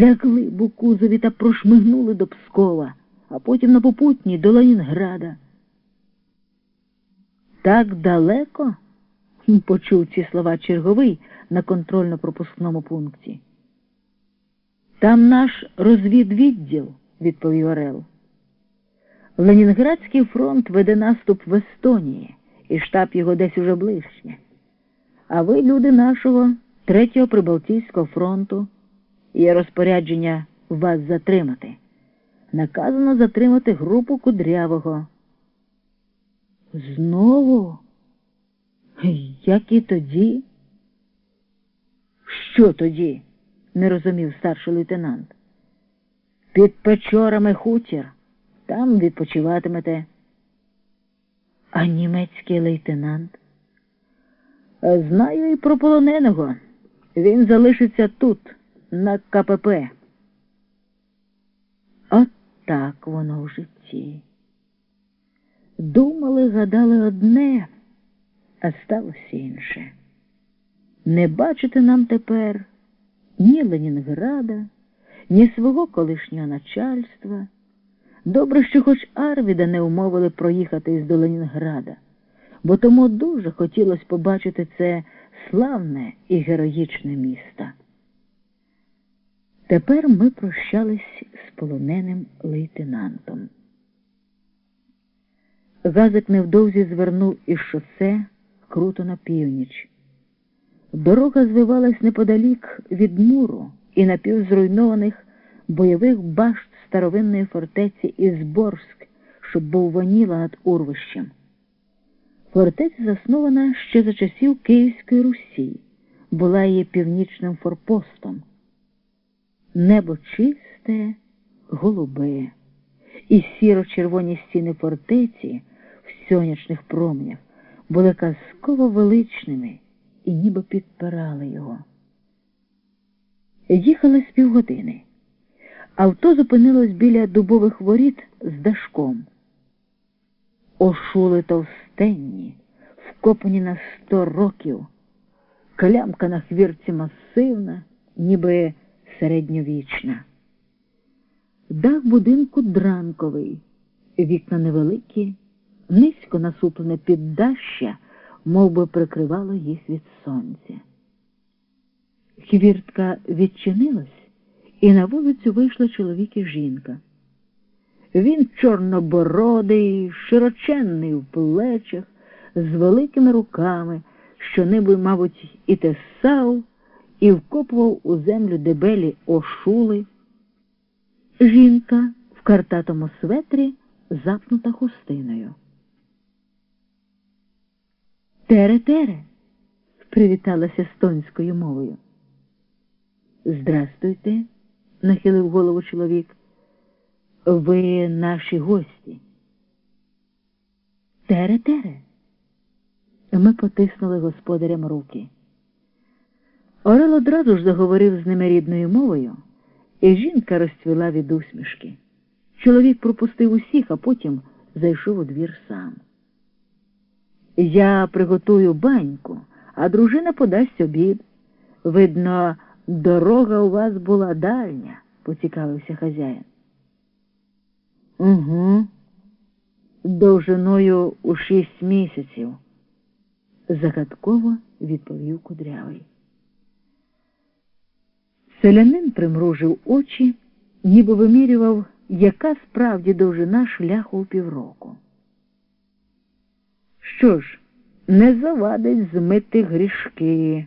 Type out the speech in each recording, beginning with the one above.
лягли б кузові та прошмигнули до Пскова, а потім на попутній до Ленінграда. Так далеко? почув ці слова черговий на контрольно-пропускному пункті. Там наш розвідвідділ, відповів Орел. Ленінградський фронт веде наступ в Естонії, і штаб його десь уже ближче. А ви, люди нашого Третього Прибалтійського фронту, є розпорядження вас затримати. Наказано затримати групу кудрявого. Знову? Як і тоді? Що тоді? не розумів старший лейтенант. Під печорами хутір. Там відпочиватимете. А німецький лейтенант? Знаю і про полоненого. Він залишиться тут, на КПП. От так воно в житті. Думали, гадали одне, а сталося інше. Не бачити нам тепер ні Ленінграда, ні свого колишнього начальства. Добре, що хоч Арвіда не умовили проїхати із до Ленінграда, бо тому дуже хотілося побачити це славне і героїчне місто. Тепер ми прощались з полоненим лейтенантом. Газик невдовзі звернув із шосе круто на північ. Дорога звивалась неподалік від муру і напівзруйнованих бойових башт старовинної фортеці Ізборськ, що був воніла над урвищем. Фортеця заснована ще за часів Київської Русі, була її північним форпостом. Небо чисте, голубе, і сіро-червоні стіни фортеці в сонячних променях були казково величними і ніби підпирали його. Їхали з півгодини. Авто зупинилось біля дубових воріт з дашком. Ошули товстенні, вкопані на сто років, клямка на хвірці масивна, ніби середньовічна. Дах будинку дранковий, вікна невеликі, низько насуплене піддаща, мов би прикривало їх від сонця. Хвіртка відчинилась, і на вулицю вийшла чоловік і жінка. Він чорнобородий, широченний в плечах, з великими руками, що ниби, мабуть, і тесав, і вкопував у землю дебелі ошули. Жінка в картатому светрі запнута хустиною. Тере, тере, привіталася стонською мовою. Здрастуйте, нахилив голову чоловік. Ви наші гості. Тере, тере. Ми потиснули господарям руки. Орел одразу ж заговорив з ними рідною мовою, і жінка розцвіла від усмішки. Чоловік пропустив усіх, а потім зайшов у двір сам. Я приготую баньку, а дружина подасть обід. Видно, дорога у вас була дальня, поцікавився хазяїн. Угу, довжиною у шість місяців, загадково відповів кудрявий. Селянин примружив очі, ніби вимірював, яка справді довжина шляху у півроку. Що ж, не завадить змити грішки,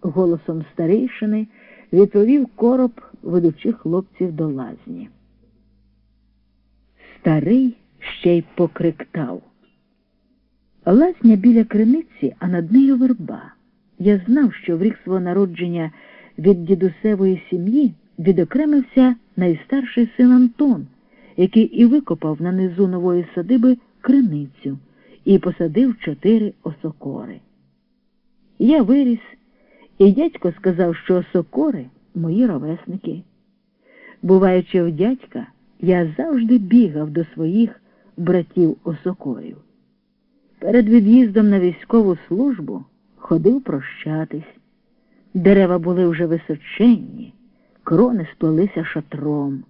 голосом старейшини відповів короб, ведучи хлопців до лазні. Старий ще й покриктав. Лазня біля криниці, а над нею верба. Я знав, що в рік свого народження від дідусевої сім'ї відокремився найстарший син Антон, який і викопав на низу нової садиби криницю і посадив чотири осокори. Я виріс, і дядько сказав, що осокори мої ровесники. Буваючи в дядька, я завжди бігав до своїх братів осокорів. Перед від'їздом на військову службу ходив прощатись. Дерева були вже височенні, крони сплелися шатром.